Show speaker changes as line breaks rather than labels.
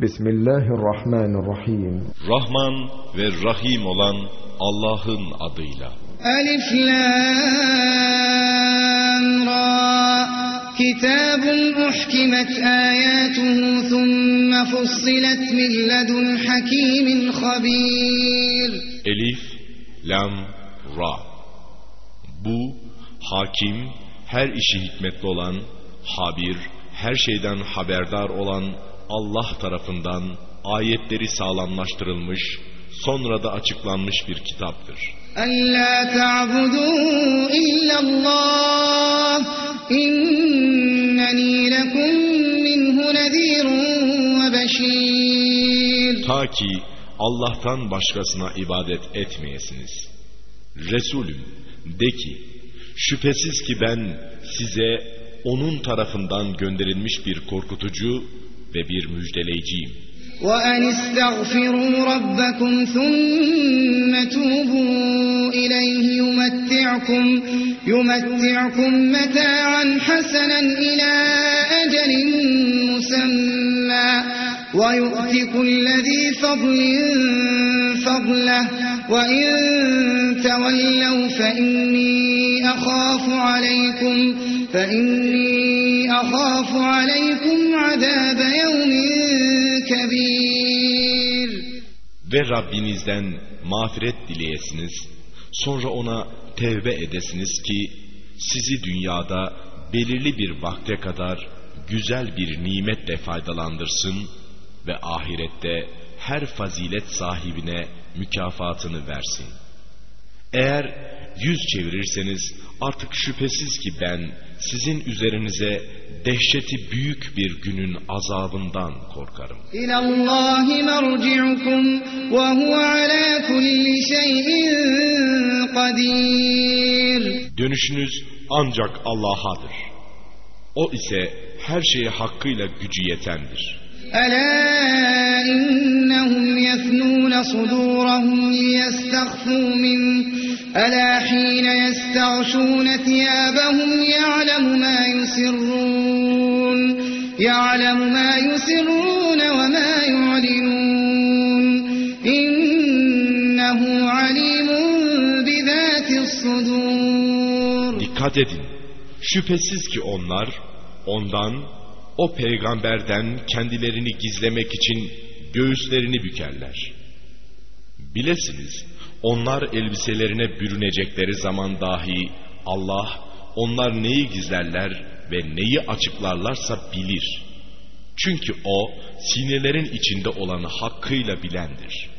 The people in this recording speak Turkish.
Bismillahirrahmanirrahim.
Rahman ve Rahim olan Allah'ın adıyla.
Elif Lam Ra Kitabun uhkimet ayatuhu thumme fussilet min ledun hakimin habir.
Elif Lam Ra Bu hakim, her işi hikmetli olan, habir, her şeyden haberdar olan Allah tarafından ayetleri sağlamlaştırılmış, sonra da açıklanmış bir kitaptır.
ألا تعبدوا إلا الله إنني لكم منه نذير وبشير
Ta ki Allah'tan başkasına ibadet etmeyesiniz. Resulüm de ki şüphesiz ki ben size onun tarafından gönderilmiş bir korkutucu ve bir müjdeleyiciyim.
وأن استغفروا ربكم ثم توبوا إليه يمتعكم يمتعكم متاعا حسنا إلى أجل مسمى ويؤتي كل ذي فضل فضله وإن تولوا فإني أخاف عليكم فإني أخاف عليكم عذاب
Ve Rabbinizden mağfiret dileyesiniz, sonra ona tevbe edesiniz ki sizi dünyada belirli bir vakte kadar güzel bir nimetle faydalandırsın ve ahirette her fazilet sahibine mükafatını versin. Eğer yüz çevirirseniz artık şüphesiz ki ben sizin üzerinize dehşeti büyük bir günün azabından korkarım.
İlallahi merci'ukum ve huve ala kulli şeyin kadir.
Dönüşünüz ancak Allah'adır. O ise her şeye hakkıyla gücü yetendir.
Ela innehum yefnûne sudûrahum liyestagfû min ألا حين يستغشون ثيابهم يعلم ما يسرون يعلم ما يسرون وما يعلنون إنه عليم بذات الصدور
Dikkat edin. Şüphesiz ki onlar ondan, o peygamberden kendilerini gizlemek için göğüslerini bükerler. Bilesiniz, onlar elbiselerine bürünecekleri zaman dahi Allah onlar neyi gizlerler ve neyi açıklarlarsa bilir. Çünkü o sinelerin içinde olanı hakkıyla bilendir.